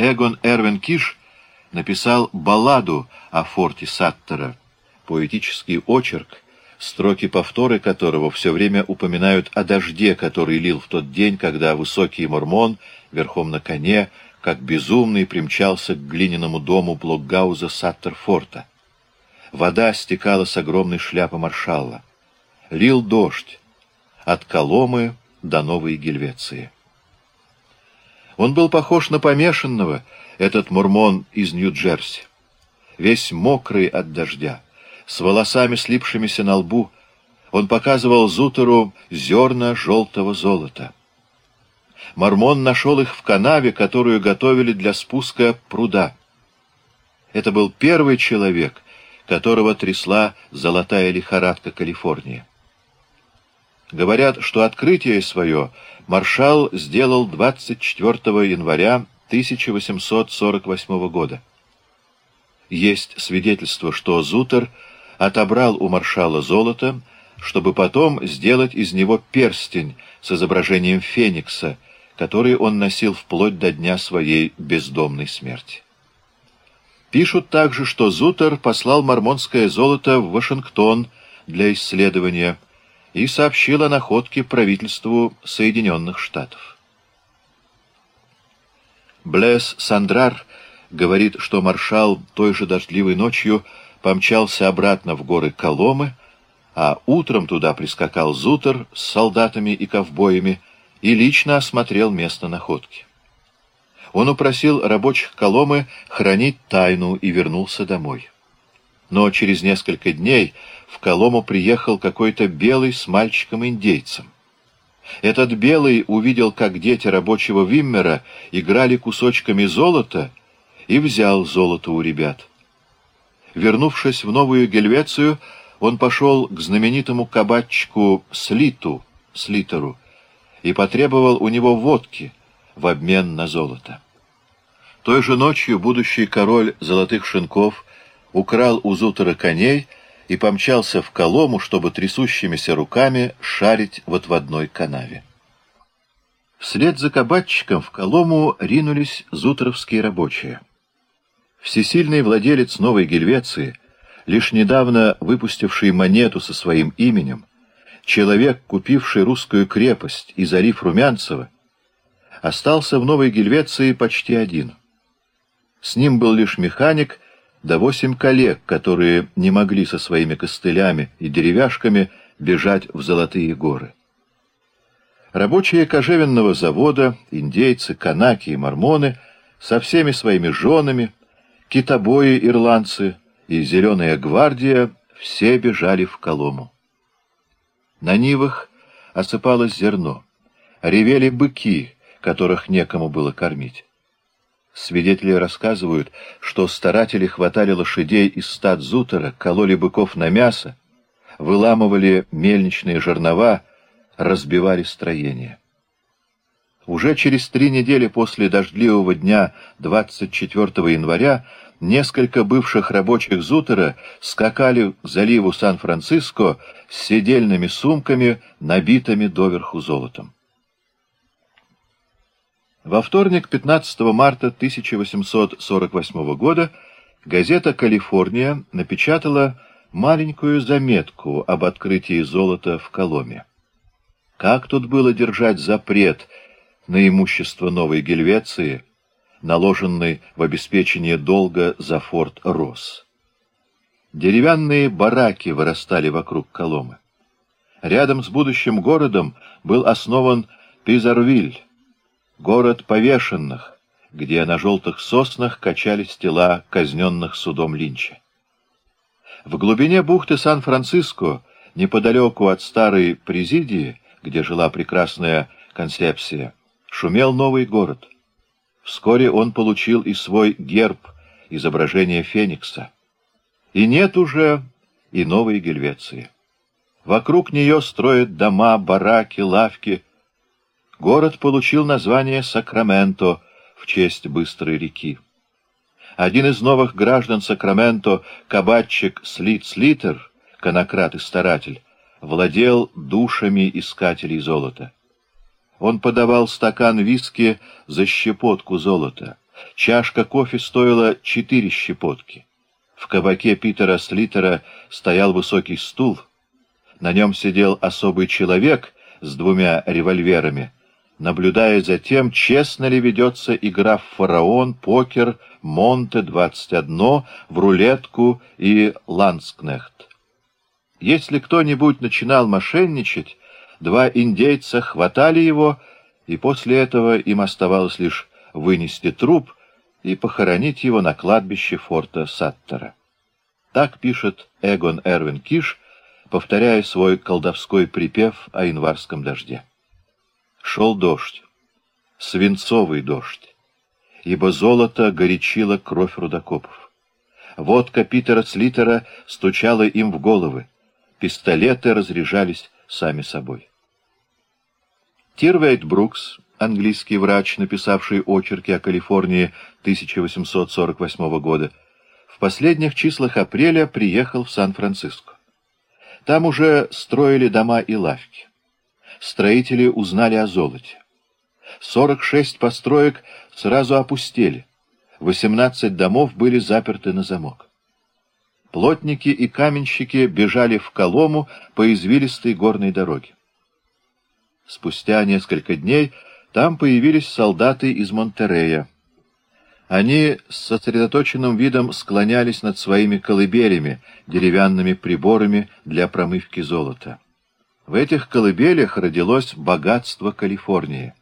Эгон Эрвин Киш написал балладу о форте Саттера, поэтический очерк, строки повторы которого все время упоминают о дожде, который лил в тот день, когда высокий мормон верхом на коне, как безумный, примчался к глиняному дому Блокгауза Саттерфорта. Вода стекала с огромной шляпы маршалла. Лил дождь от Коломы до Новой Гельвеции. Он был похож на помешанного, этот мурмон из Нью-Джерси. Весь мокрый от дождя, с волосами слипшимися на лбу, он показывал Зутеру зерна желтого золота. Мормон нашел их в канаве, которую готовили для спуска пруда. Это был первый человек, которого трясла золотая лихорадка Калифорнии. Говорят, что открытие свое маршал сделал 24 января 1848 года. Есть свидетельство, что Зутер отобрал у маршала золото, чтобы потом сделать из него перстень с изображением Феникса, который он носил вплоть до дня своей бездомной смерти. Пишут также, что Зутер послал мормонское золото в Вашингтон для исследования – и сообщил о находке правительству Соединенных Штатов. Блесс Сандрар говорит, что маршал той же дождливой ночью помчался обратно в горы Коломы, а утром туда прискакал Зутер с солдатами и ковбоями и лично осмотрел место находки. Он упросил рабочих Коломы хранить тайну и вернулся домой. Но через несколько дней в Колому приехал какой-то белый с мальчиком-индейцем. Этот белый увидел, как дети рабочего Виммера играли кусочками золота, и взял золото у ребят. Вернувшись в Новую Гельвецию, он пошел к знаменитому кабачку Слиту, Слитеру, и потребовал у него водки в обмен на золото. Той же ночью будущий король золотых шинков украл у Зутера коней и помчался в Колому, чтобы трясущимися руками шарить в отводной канаве. Вслед за кабачиком в Колому ринулись зутеровские рабочие. Всесильный владелец Новой Гельвеции, лишь недавно выпустивший монету со своим именем, человек, купивший русскую крепость и залив Румянцева, остался в Новой Гельвеции почти один. С ним был лишь механик — да восемь коллег, которые не могли со своими костылями и деревяшками бежать в Золотые горы. Рабочие кожевенного завода, индейцы, канаки и мормоны со всеми своими женами, китобои-ирландцы и зеленая гвардия все бежали в Колому. На нивах осыпалось зерно, ревели быки, которых некому было кормить. Свидетели рассказывают, что старатели хватали лошадей из стад Зутера, кололи быков на мясо, выламывали мельничные жернова, разбивали строения. Уже через три недели после дождливого дня 24 января несколько бывших рабочих Зутера скакали к заливу Сан-Франциско с седельными сумками, набитыми доверху золотом. Во вторник, 15 марта 1848 года, газета «Калифорния» напечатала маленькую заметку об открытии золота в Коломе. Как тут было держать запрет на имущество Новой Гельвеции, наложенный в обеспечение долга за форт Росс? Деревянные бараки вырастали вокруг Коломы. Рядом с будущим городом был основан Пизарвиль, город повешенных, где на желтых соснах качались тела казненных судом Линча. В глубине бухты Сан-Франциско, неподалеку от старой президии, где жила прекрасная концепция, шумел новый город. Вскоре он получил и свой герб, изображение Феникса. И нет уже и новой Гельвеции. Вокруг нее строят дома, бараки, лавки — Город получил название Сакраменто в честь быстрой реки. Один из новых граждан Сакраменто, кабачик Слит Слитер, конократ и старатель, владел душами искателей золота. Он подавал стакан виски за щепотку золота, Чашка кофе стоила четыре щепотки. В кабаке Питера Слитера стоял высокий стул. На нем сидел особый человек с двумя револьверами, наблюдая за тем, честно ли ведется игра в фараон, покер, Монте-21, в рулетку и ланскнехт. Если кто-нибудь начинал мошенничать, два индейца хватали его, и после этого им оставалось лишь вынести труп и похоронить его на кладбище форта Саттера. Так пишет Эгон Эрвин Киш, повторяя свой колдовской припев о январском дожде. Шел дождь, свинцовый дождь, ибо золото горячило кровь рудокопов. Водка Питера Слитера стучала им в головы, пистолеты разряжались сами собой. Тирвейт Брукс, английский врач, написавший очерки о Калифорнии 1848 года, в последних числах апреля приехал в Сан-Франциско. Там уже строили дома и лавки. Строители узнали о золоте. 46 построек сразу опустели. 18 домов были заперты на замок. Плотники и каменщики бежали в Колому по извилистой горной дороге. Спустя несколько дней там появились солдаты из Монтерея. Они с сосредоточенным видом склонялись над своими колыбелями, деревянными приборами для промывки золота. В этих колыбелях родилось богатство Калифорнии.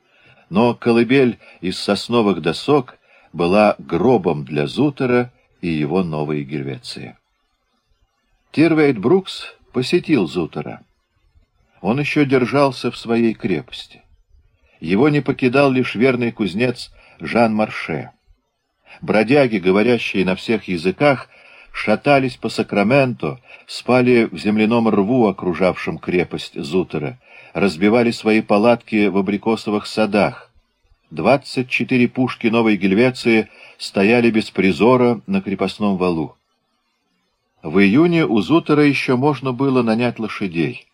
Но колыбель из сосновых досок была гробом для Зутера и его новой Гельвеции. Тирвейт Брукс посетил Зутера. Он еще держался в своей крепости. Его не покидал лишь верный кузнец Жан Марше. Бродяги, говорящие на всех языках, шатались по Сакраменто, спали в земляном рву, окружавшем крепость Зутера, разбивали свои палатки в абрикосовых садах. Двадцать четыре пушки Новой Гельвеции стояли без призора на крепостном валу. В июне у Зутера еще можно было нанять лошадей.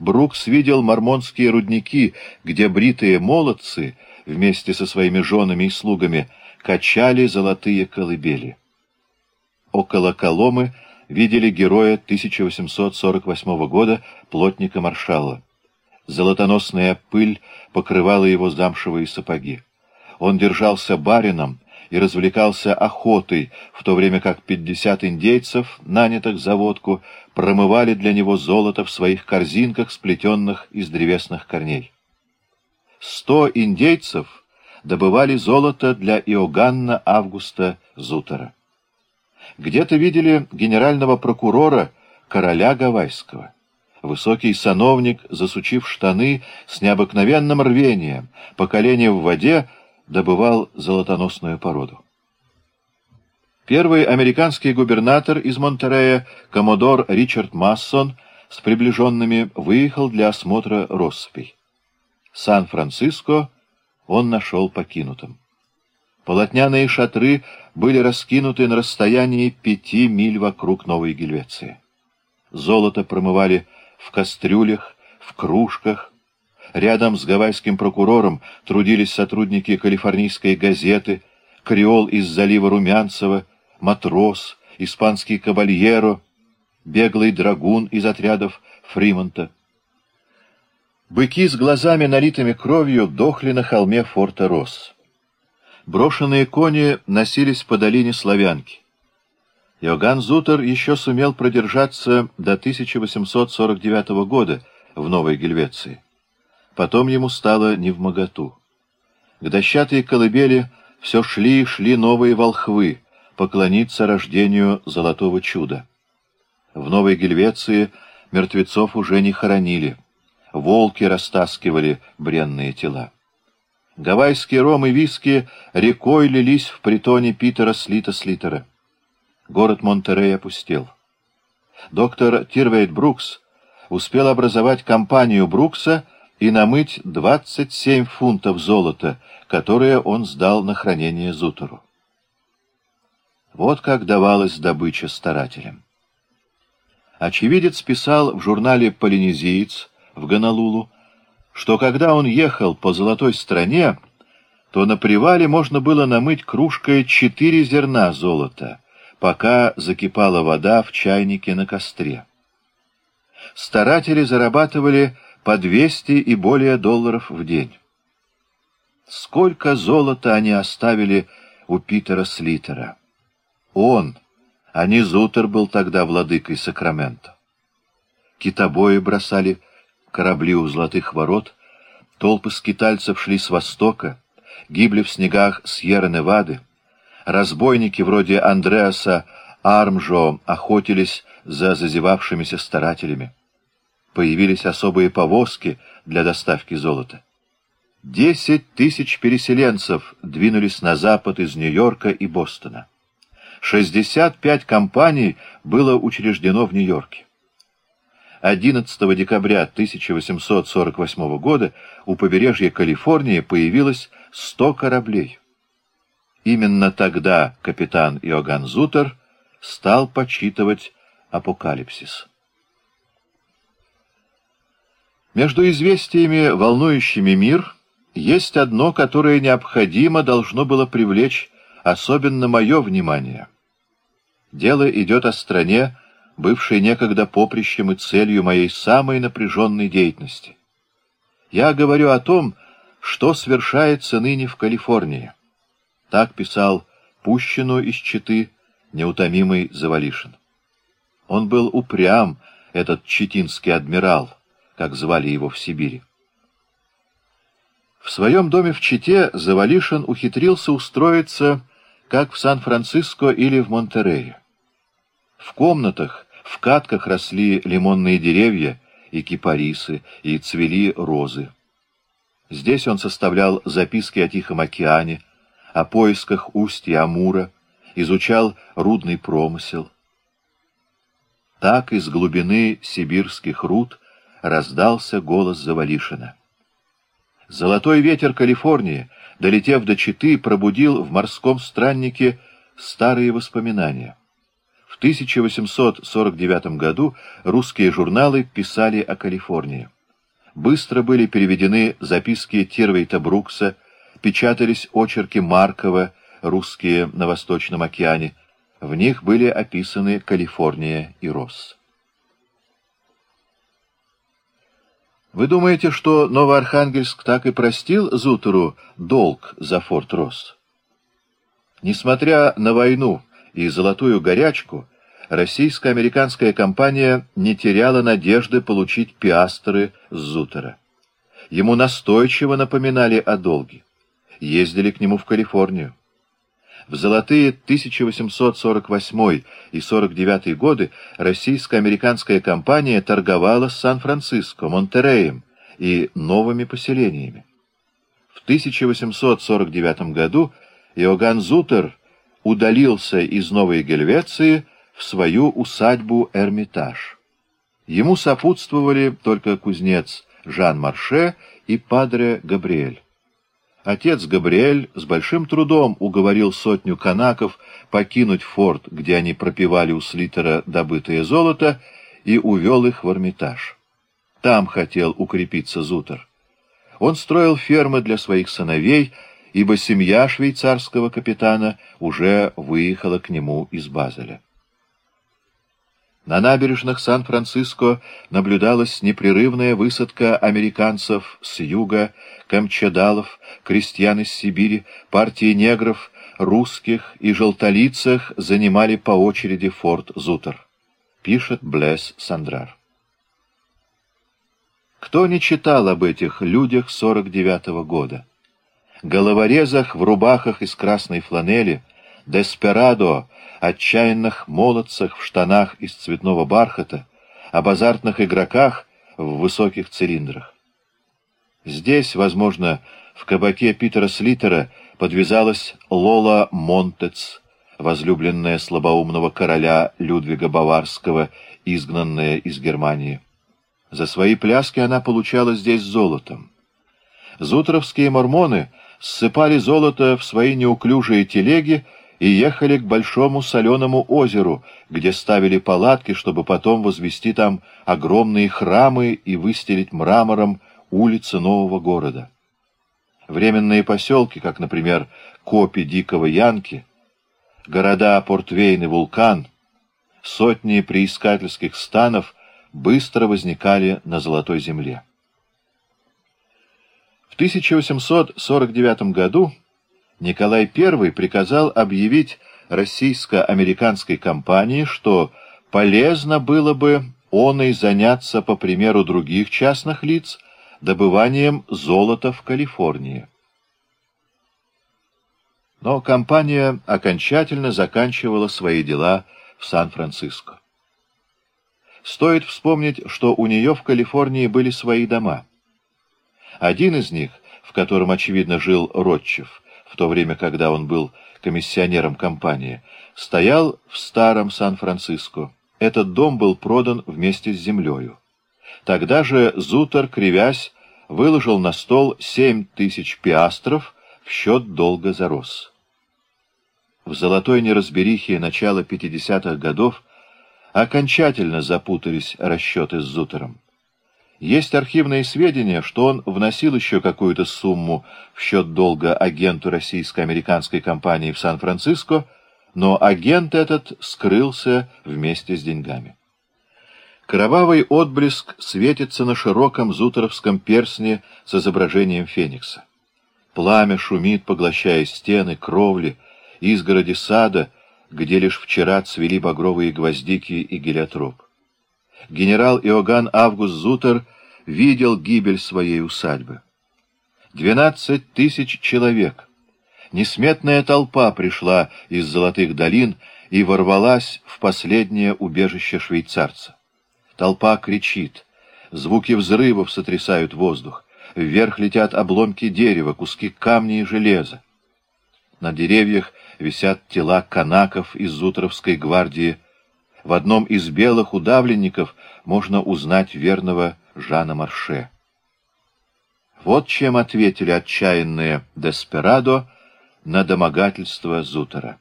Брукс видел мормонские рудники, где бритые молодцы вместе со своими женами и слугами качали золотые колыбели. Около Коломы видели героя 1848 года, плотника маршала. Золотоносная пыль покрывала его замшевые сапоги. Он держался барином и развлекался охотой, в то время как пятьдесят индейцев, нанятых за водку, промывали для него золото в своих корзинках, сплетенных из древесных корней. Сто индейцев добывали золото для Иоганна Августа Зутера. Где-то видели генерального прокурора короля Гавайского. Высокий сановник, засучив штаны, с необыкновенным рвением, по колени в воде, добывал золотоносную породу. Первый американский губернатор из Монтерея, коммодор Ричард Массон, с приближенными выехал для осмотра россыпей. Сан-Франциско он нашел покинутым. Полотняные шатры были раскинуты на расстоянии пяти миль вокруг Новой Гельвеции. Золото промывали в кастрюлях, в кружках, Рядом с гавайским прокурором трудились сотрудники калифорнийской газеты, креол из залива Румянцева, матрос, испанский кабальеро, беглый драгун из отрядов Фримонта. Быки с глазами, налитыми кровью, дохли на холме форта Росс. Брошенные кони носились по долине Славянки. Иоганн Зутер еще сумел продержаться до 1849 года в Новой Гельвеции. Потом ему стало невмоготу. К дощатой колыбели все шли и шли новые волхвы поклониться рождению золотого чуда. В Новой Гельвеции мертвецов уже не хоронили. Волки растаскивали бренные тела. Гавайские ром и виски рекой лились в притоне Питера Слита-Слитера. Город Монтерей опустел. Доктор Тирвейт Брукс успел образовать компанию Брукса — и намыть 27 фунтов золота, которые он сдал на хранение Зутеру. Вот как давалась добыча старателям. Очевидец писал в журнале «Полинезиец» в Гонолулу, что когда он ехал по золотой стране, то на привале можно было намыть кружкой четыре зерна золота, пока закипала вода в чайнике на костре. Старатели зарабатывали по 200 и более долларов в день. Сколько золота они оставили у Питера Слитера? Он, а не Зутер был тогда владыкой Сакрамента. Китобои бросали корабли у золотых ворот, толпы скитальцев шли с востока, гибли в снегах Сьерра-Невады, разбойники вроде Андреаса Армжо охотились за зазевавшимися старателями. Появились особые повозки для доставки золота. Десять тысяч переселенцев двинулись на запад из Нью-Йорка и Бостона. 65 компаний было учреждено в Нью-Йорке. 11 декабря 1848 года у побережья Калифорнии появилось 100 кораблей. Именно тогда капитан Иоганн Зутер стал почитывать апокалипсис. Между известиями, волнующими мир, есть одно, которое необходимо должно было привлечь особенно мое внимание. Дело идет о стране, бывшей некогда поприщем и целью моей самой напряженной деятельности. Я говорю о том, что свершается ныне в Калифорнии. Так писал Пущину из Читы неутомимый Завалишин. Он был упрям, этот читинский адмирал, как звали его в Сибири. В своем доме в Чите Завалишин ухитрился устроиться как в Сан-Франциско или в Монтерее. В комнатах, в катках росли лимонные деревья и кипарисы, и цвели розы. Здесь он составлял записки о Тихом океане, о поисках устья Амура, изучал рудный промысел. Так из глубины сибирских руд раздался голос Завалишина. Золотой ветер Калифорнии, долетев до Читы, пробудил в морском страннике старые воспоминания. В 1849 году русские журналы писали о Калифорнии. Быстро были переведены записки Тирвейта Брукса, печатались очерки Маркова, русские на Восточном океане. В них были описаны Калифорния и Росс. Вы думаете, что Новоархангельск так и простил Зутеру долг за форт Росс? Несмотря на войну и золотую горячку, российско-американская компания не теряла надежды получить пиастры с Зутера. Ему настойчиво напоминали о долге. Ездили к нему в Калифорнию. В золотые 1848 и 49 годы российско-американская компания торговала с Сан-Франциско, Монтереем и новыми поселениями. В 1849 году Иоганн Зутер удалился из Новой Гельвеции в свою усадьбу Эрмитаж. Ему сопутствовали только кузнец Жан Марше и падре Габриэль. Отец Габриэль с большим трудом уговорил сотню канаков покинуть форт, где они пропивали у Слитера добытое золото, и увел их в Эрмитаж. Там хотел укрепиться Зутер. Он строил фермы для своих сыновей, ибо семья швейцарского капитана уже выехала к нему из Базеля. На набережных Сан-Франциско наблюдалась непрерывная высадка американцев с юга, камчадалов, крестьян из Сибири, партии негров, русских и желтолицах занимали по очереди форт Зутер. Пишет Блесс Сандрар. Кто не читал об этих людях 49-го года? Головорезах в рубахах из красной фланели, деспирадо, отчаянных молодцах в штанах из цветного бархата, об азартных игроках в высоких цилиндрах. Здесь, возможно, в кабаке Питера Слитера подвязалась Лола Монтец, возлюбленная слабоумного короля Людвига Баварского, изгнанная из Германии. За свои пляски она получала здесь золотом. Зутровские мормоны ссыпали золото в свои неуклюжие телеги и ехали к большому соленому озеру, где ставили палатки, чтобы потом возвести там огромные храмы и выстелить мрамором улицы нового города. Временные поселки, как, например, Копи Дикого Янки, города Портвейн и Вулкан, сотни приискательских станов быстро возникали на Золотой Земле. В 1849 году Николай I приказал объявить российско-американской компании, что полезно было бы он и заняться, по примеру других частных лиц, добыванием золота в Калифорнии. Но компания окончательно заканчивала свои дела в Сан-Франциско. Стоит вспомнить, что у нее в Калифорнии были свои дома. Один из них, в котором, очевидно, жил Ротчев, в то время, когда он был комиссионером компании, стоял в старом Сан-Франциско. Этот дом был продан вместе с землею. Тогда же Зутер, кривясь, выложил на стол семь тысяч пиастров в счет долга за роз. В золотой неразберихе начала 50-х годов окончательно запутались расчеты с Зутером. Есть архивные сведения, что он вносил еще какую-то сумму в счет долга агенту российско-американской компании в Сан-Франциско, но агент этот скрылся вместе с деньгами. Кровавый отблеск светится на широком зутеровском персне с изображением феникса. Пламя шумит, поглощая стены, кровли, изгороди сада, где лишь вчера цвели багровые гвоздики и гелиотроп. Генерал Иоганн Август Зутер видел гибель своей усадьбы. Двенадцать тысяч человек. Несметная толпа пришла из золотых долин и ворвалась в последнее убежище швейцарца. Толпа кричит. Звуки взрывов сотрясают воздух. Вверх летят обломки дерева, куски камня и железа. На деревьях висят тела канаков из Зутровской гвардии. В одном из белых удавленников можно узнать верного Жана Марше. Вот чем ответили отчаянные Деспирадо на домогательство Зутера.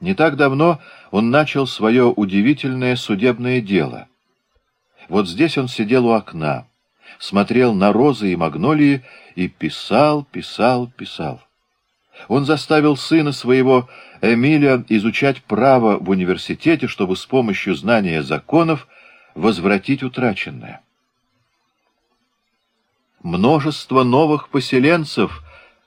Не так давно он начал свое удивительное судебное дело — вот здесь он сидел у окна, смотрел на розы и магнолии и писал, писал, писал. Он заставил сына своего Эмиля изучать право в университете, чтобы с помощью знания законов возвратить утраченное. Множество новых поселенцев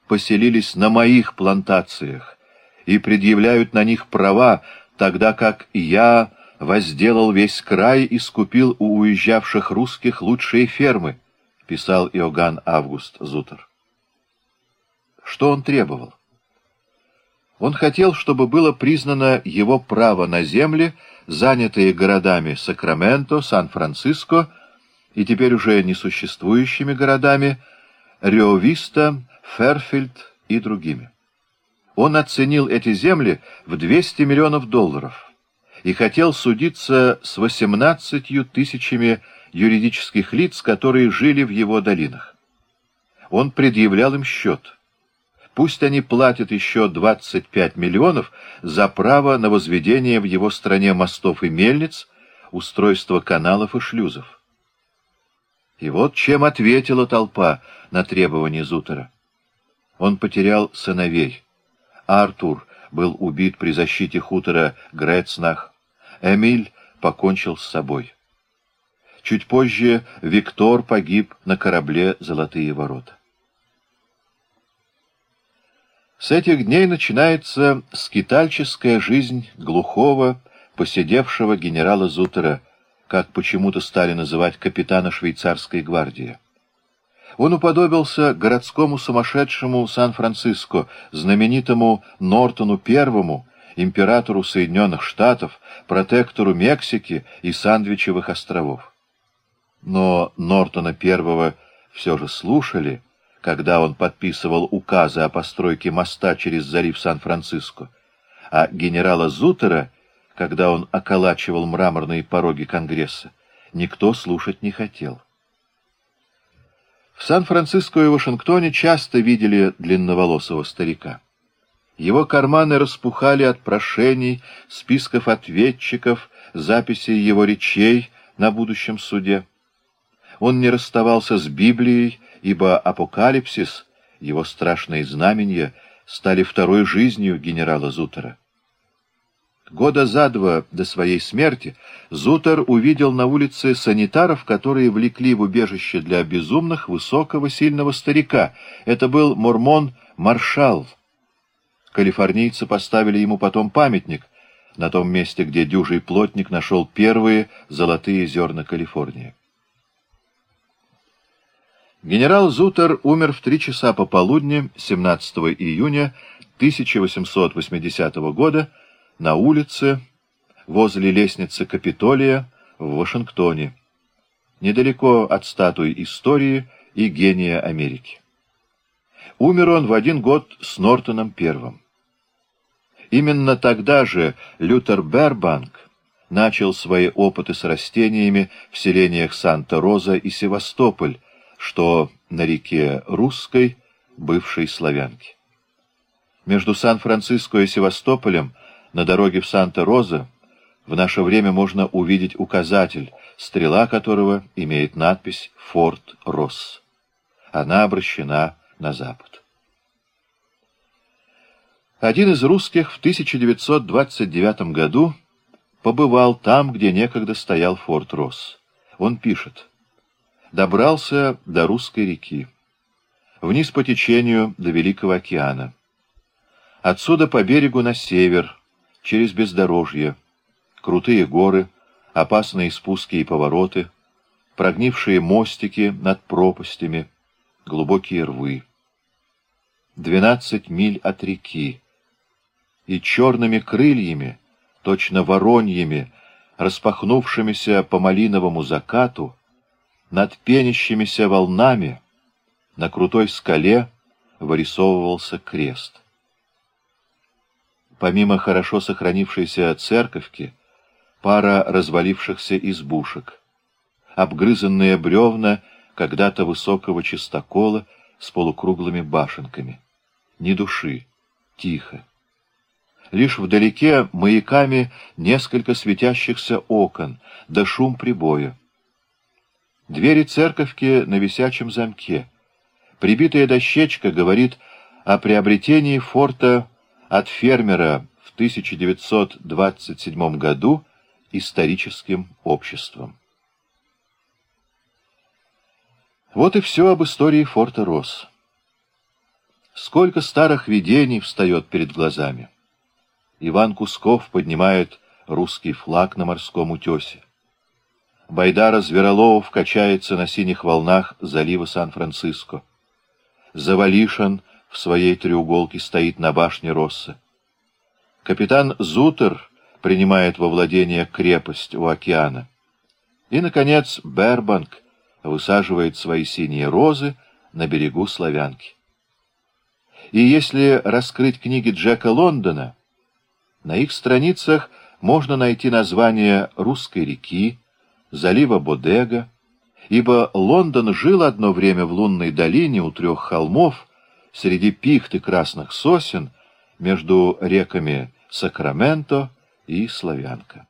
поселились на моих плантациях и предъявляют на них права, тогда как я возделал весь край и скупил у уезжавших русских лучшие фермы, писал Иоганн Август Зутер. Что он требовал? Он хотел, чтобы было признано его право на земли, занятые городами Сакраменто, Сан-Франциско и теперь уже несуществующими городами Риовиста, Ферфильд и другими. Он оценил эти земли в 200 миллионов долларов и хотел судиться с 18 тысячами юридических лиц, которые жили в его долинах. Он предъявлял им счет. Пусть они платят еще 25 миллионов за право на возведение в его стране мостов и мельниц, устройство каналов и шлюзов. И вот чем ответила толпа на требования Зутера. Он потерял сыновей. Артур был убит при защите хутора Грецнах. Эмиль покончил с собой. Чуть позже Виктор погиб на корабле «Золотые ворота». С этих дней начинается скитальческая жизнь глухого, посидевшего генерала Зутера, как почему-то стали называть капитана швейцарской гвардии. Он уподобился городскому сумасшедшему Сан-Франциско, знаменитому Нортону Первому, императору Соединенных Штатов, протектору Мексики и Сандвичевых островов. Но Нортона Первого все же слушали, когда он подписывал указы о постройке моста через залив Сан-Франциско, а генерала Зутера, когда он околачивал мраморные пороги Конгресса, никто слушать не хотел. В Сан-Франциско и Вашингтоне часто видели длинноволосого старика. Его карманы распухали от прошений, списков ответчиков, записей его речей на будущем суде. Он не расставался с Библией, ибо апокалипсис его страшные знамения стали второй жизнью генерала Зутера. Года за два до своей смерти Зутер увидел на улице санитаров, которые влекли в убежище для безумных высокого сильного старика. Это был мормон Маршал. Калифорнийцы поставили ему потом памятник на том месте, где дюжий плотник нашел первые золотые зерна Калифорнии. Генерал Зутер умер в три часа пополудни 17 июня 1880 года на улице возле лестницы Капитолия в Вашингтоне, недалеко от статуи истории и гения Америки. Умер он в один год с Нортоном Первым. Именно тогда же Лютер Бербанк начал свои опыты с растениями в селениях Санта-Роза и Севастополь, что на реке Русской, бывшей Славянки. Между Сан-Франциско и Севастополем на дороге в Санта-Роза в наше время можно увидеть указатель, стрела которого имеет надпись «Форт Росс». Она обращена на запад. Один из русских в 1929 году побывал там, где некогда стоял форт Росс. Он пишет. Добрался до Русской реки. Вниз по течению до Великого океана. Отсюда по берегу на север, через бездорожье, крутые горы, опасные спуски и повороты, прогнившие мостики над пропастями, глубокие рвы. Двенадцать миль от реки, и черными крыльями, точно вороньями, распахнувшимися по малиновому закату, над пенящимися волнами, на крутой скале вырисовывался крест. Помимо хорошо сохранившейся церковки, пара развалившихся избушек, обгрызанные бревна когда-то высокого чистокола с полукруглыми башенками. Ни души, тихо. Лишь вдалеке маяками несколько светящихся окон, да шум прибоя. Двери церковки на висячем замке. Прибитая дощечка говорит о приобретении форта от фермера в 1927 году историческим обществом. Вот и все об истории форта Росс. Сколько старых видений встает перед глазами. Иван Кусков поднимает русский флаг на морском утесе. Байдара Зверолов качается на синих волнах залива Сан-Франциско. Завалишин в своей треуголке стоит на башне Росса. Капитан Зутер принимает во владение крепость у океана. И, наконец, Бербанк высаживает свои синие розы на берегу Славянки. И если раскрыть книги Джека Лондона, на их страницах можно найти название русской реки, залива Бодега, ибо Лондон жил одно время в лунной долине у трех холмов, среди пихт и красных сосен, между реками Сакраменто и Славянка.